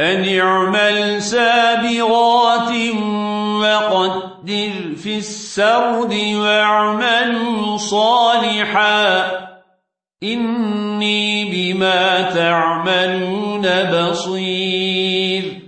أن اعمل سابغات وقدر في السرد واعملوا صالحا إني بما تعملون بصير